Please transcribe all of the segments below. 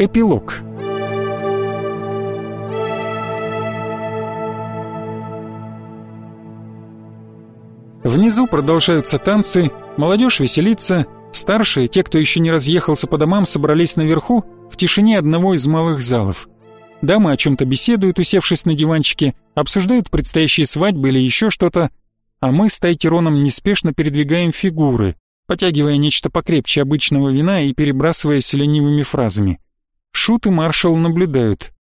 Эпилог Внизу продолжаются танцы, молодежь веселится, старшие, те, кто еще не разъехался по домам, собрались наверху, в тишине одного из малых залов. Дамы о чем-то беседуют, усевшись на диванчике, обсуждают предстоящие свадьбы или еще что-то, а мы с Тайтироном неспешно передвигаем фигуры, потягивая нечто покрепче обычного вина и перебрасываясь ленивыми фразами. Шут и маршал наблюдают.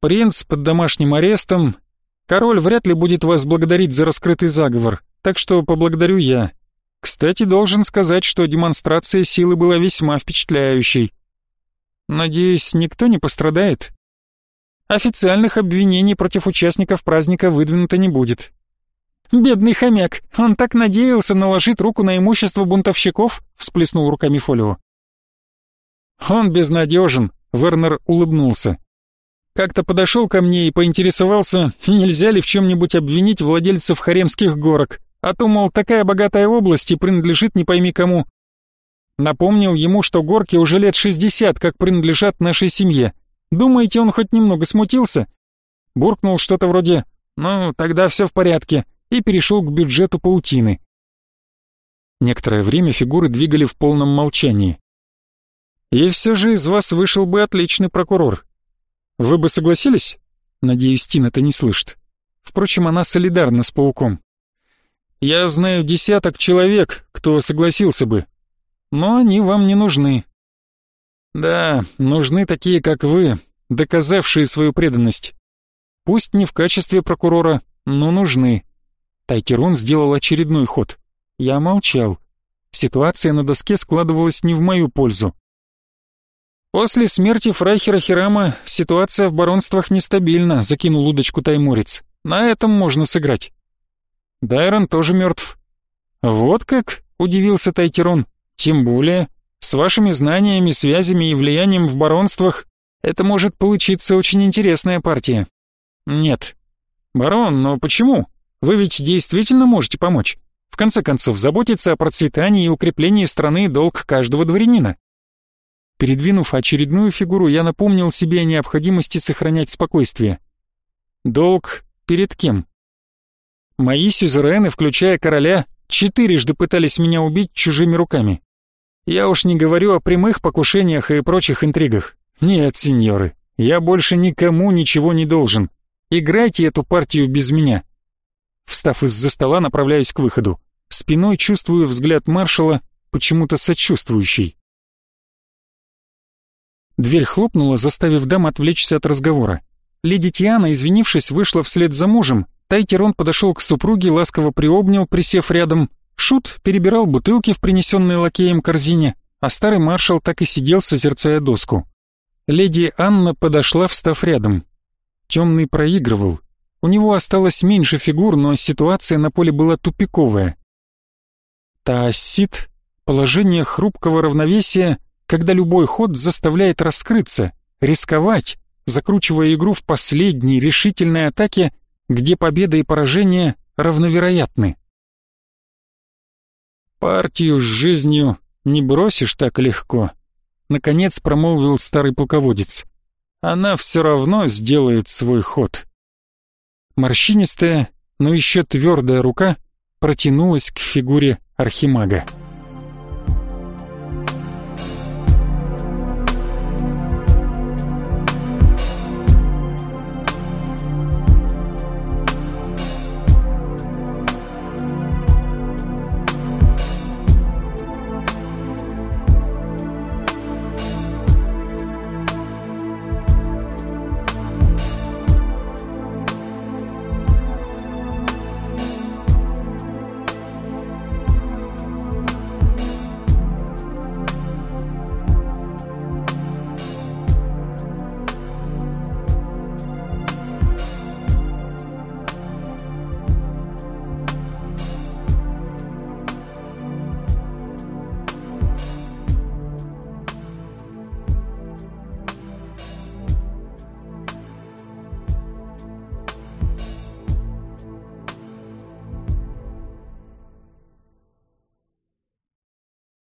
«Принц под домашним арестом. Король вряд ли будет вас благодарить за раскрытый заговор, так что поблагодарю я. Кстати, должен сказать, что демонстрация силы была весьма впечатляющей. Надеюсь, никто не пострадает?» Официальных обвинений против участников праздника выдвинуто не будет. «Бедный хомяк! Он так надеялся наложить руку на имущество бунтовщиков!» — всплеснул руками Фолио. «Он безнадежен», — Вернер улыбнулся. Как-то подошел ко мне и поинтересовался, нельзя ли в чем-нибудь обвинить владельцев харемских горок, а то, мол, такая богатая область и принадлежит не пойми кому. Напомнил ему, что горки уже лет шестьдесят, как принадлежат нашей семье. Думаете, он хоть немного смутился? Буркнул что-то вроде «Ну, тогда все в порядке», и перешел к бюджету паутины. Некоторое время фигуры двигали в полном молчании. «И все же из вас вышел бы отличный прокурор. Вы бы согласились?» Надеюсь, Тин это не слышит. Впрочем, она солидарна с пауком. «Я знаю десяток человек, кто согласился бы, но они вам не нужны. Да, нужны такие, как вы, доказавшие свою преданность. Пусть не в качестве прокурора, но нужны. Тайкерон сделал очередной ход. Я молчал. Ситуация на доске складывалась не в мою пользу. После смерти Фрайхера Хирама ситуация в баронствах нестабильна, закинул удочку Таймурец. На этом можно сыграть. Дайрон тоже мертв. Вот как? Удивился Тайкерон. Тем более, с вашими знаниями, связями и влиянием в баронствах это может получиться очень интересная партия. Нет. Барон, но почему? Вы ведь действительно можете помочь. В конце концов, заботиться о процветании и укреплении страны – долг каждого дворянина. Передвинув очередную фигуру, я напомнил себе о необходимости сохранять спокойствие. Долг перед кем? Мои сюзерены, включая короля, четырежды пытались меня убить чужими руками. Я уж не говорю о прямых покушениях и прочих интригах. Нет, сеньоры, я больше никому ничего не должен. Играйте эту партию без меня. Встав из-за стола, направляюсь к выходу. Спиной чувствую взгляд маршала, почему-то сочувствующий. Дверь хлопнула, заставив дам отвлечься от разговора. Леди Тиана, извинившись, вышла вслед за мужем. Тайтерон подошел к супруге, ласково приобнял, присев рядом. Шут перебирал бутылки в принесенной лакеем корзине, а старый маршал так и сидел, созерцая доску. Леди Анна подошла, встав рядом. Темный проигрывал, у него осталось меньше фигур, но ситуация на поле была тупиковая. Таассит — положение хрупкого равновесия, когда любой ход заставляет раскрыться, рисковать, закручивая игру в последней решительной атаке, где победа и поражение равновероятны. «Партию с жизнью не бросишь так легко», — наконец промолвил старый полководец. «Она все равно сделает свой ход». Морщинистая, но еще твердая рука протянулась к фигуре архимага.